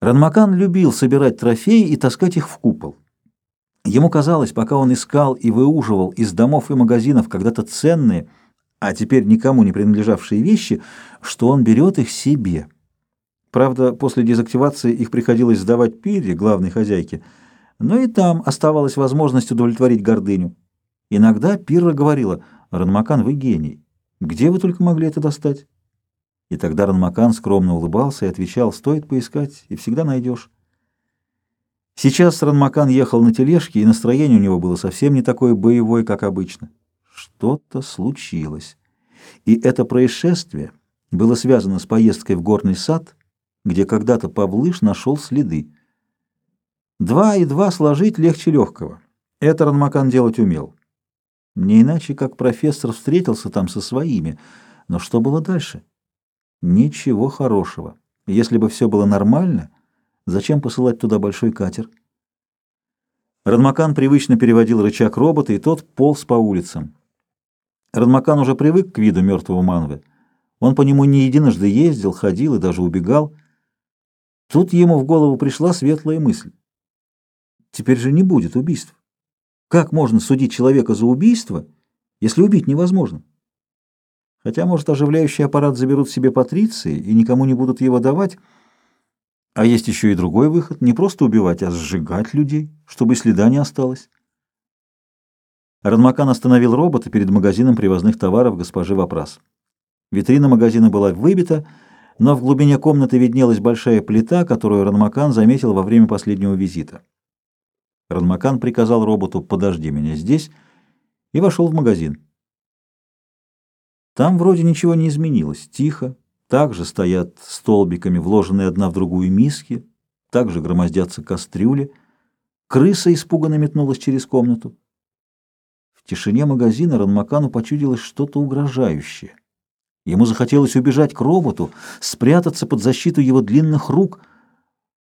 Ранмакан любил собирать трофеи и таскать их в купол. Ему казалось, пока он искал и выуживал из домов и магазинов когда-то ценные, а теперь никому не принадлежавшие вещи, что он берет их себе. Правда, после дезактивации их приходилось сдавать Пире, главной хозяйке, но и там оставалась возможность удовлетворить гордыню. Иногда Пирра говорила, «Ранмакан, вы гений. Где вы только могли это достать?» И тогда Ранмакан скромно улыбался и отвечал, «Стоит поискать, и всегда найдешь». Сейчас Ранмакан ехал на тележке, и настроение у него было совсем не такое боевое, как обычно. Что-то случилось. И это происшествие было связано с поездкой в горный сад, где когда-то Павлыш нашел следы. Два и два сложить легче легкого. Это Ранмакан делать умел. Не иначе, как профессор встретился там со своими. Но что было дальше? Ничего хорошего. Если бы все было нормально, зачем посылать туда большой катер? Радмакан привычно переводил рычаг робота, и тот полз по улицам. Радмакан уже привык к виду мертвого Манвы. Он по нему не единожды ездил, ходил и даже убегал. Тут ему в голову пришла светлая мысль. Теперь же не будет убийств. Как можно судить человека за убийство, если убить невозможно? Хотя, может, оживляющий аппарат заберут себе патриции и никому не будут его давать. А есть еще и другой выход. Не просто убивать, а сжигать людей, чтобы следа не осталось. Радмакан остановил робота перед магазином привозных товаров госпожи Вопрас. Витрина магазина была выбита, но в глубине комнаты виднелась большая плита, которую Радмакан заметил во время последнего визита. Радмакан приказал роботу «подожди меня здесь» и вошел в магазин. Там вроде ничего не изменилось, тихо, также стоят столбиками вложенные одна в другую миски, также громоздятся кастрюли. Крыса испуганно метнулась через комнату. В тишине магазина Ранмакану почудилось что-то угрожающее. Ему захотелось убежать к роботу, спрятаться под защиту его длинных рук,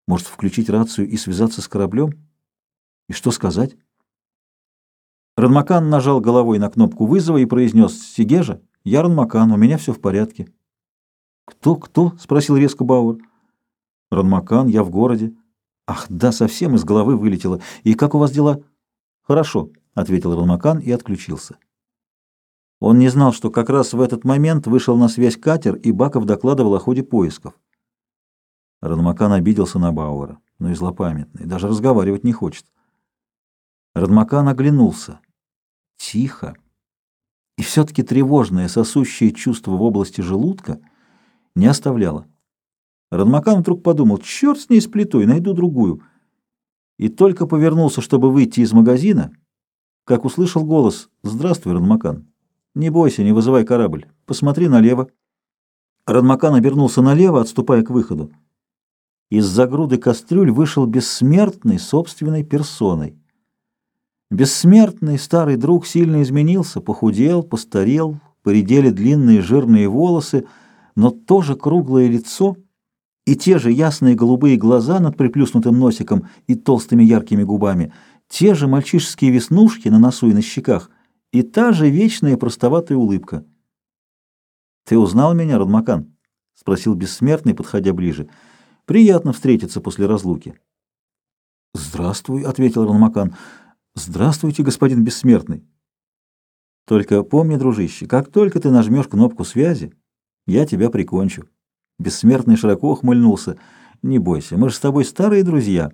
может, включить рацию и связаться с кораблем? И что сказать? Ранмакан нажал головой на кнопку вызова и произнес «Сигежа?» «Я Ранмакан, у меня все в порядке». «Кто, кто?» — спросил резко Бауэр. «Ранмакан, я в городе». «Ах, да, совсем из головы вылетело. И как у вас дела?» «Хорошо», — ответил Ранмакан и отключился. Он не знал, что как раз в этот момент вышел на связь катер, и Баков докладывал о ходе поисков. Ранмакан обиделся на Бауэра, но и злопамятный, даже разговаривать не хочет. Радмакан оглянулся. Тихо. Все-таки тревожное, сосущее чувство в области желудка не оставляло. Радмакан вдруг подумал, черт с ней с плитой, найду другую. И только повернулся, чтобы выйти из магазина, как услышал голос «Здравствуй, Радмакан. Не бойся, не вызывай корабль. Посмотри налево». Радмакан обернулся налево, отступая к выходу. Из-за груды кастрюль вышел бессмертный собственной персоной. Бессмертный старый друг сильно изменился, похудел, постарел, поредели длинные жирные волосы, но тоже круглое лицо и те же ясные голубые глаза над приплюснутым носиком и толстыми яркими губами, те же мальчишеские веснушки на носу и на щеках и та же вечная простоватая улыбка. «Ты узнал меня, Радмакан?» — спросил бессмертный, подходя ближе. «Приятно встретиться после разлуки». «Здравствуй», — ответил Радмакан. Здравствуйте, господин бессмертный. Только помни, дружище, как только ты нажмешь кнопку связи, я тебя прикончу. Бессмертный широко ухмыльнулся. Не бойся, мы же с тобой старые друзья.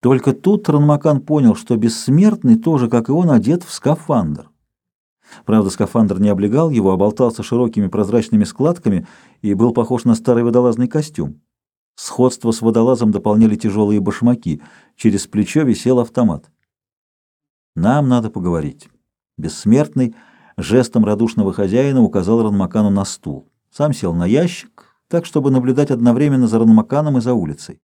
Только тут Ранмакан понял, что бессмертный тоже, как и он, одет в скафандр. Правда, скафандр не облегал его, а болтался широкими прозрачными складками и был похож на старый водолазный костюм. Сходство с водолазом дополняли тяжелые башмаки, через плечо висел автомат. Нам надо поговорить. Бессмертный жестом радушного хозяина указал Ранмакану на стул. Сам сел на ящик, так, чтобы наблюдать одновременно за Ранмаканом и за улицей.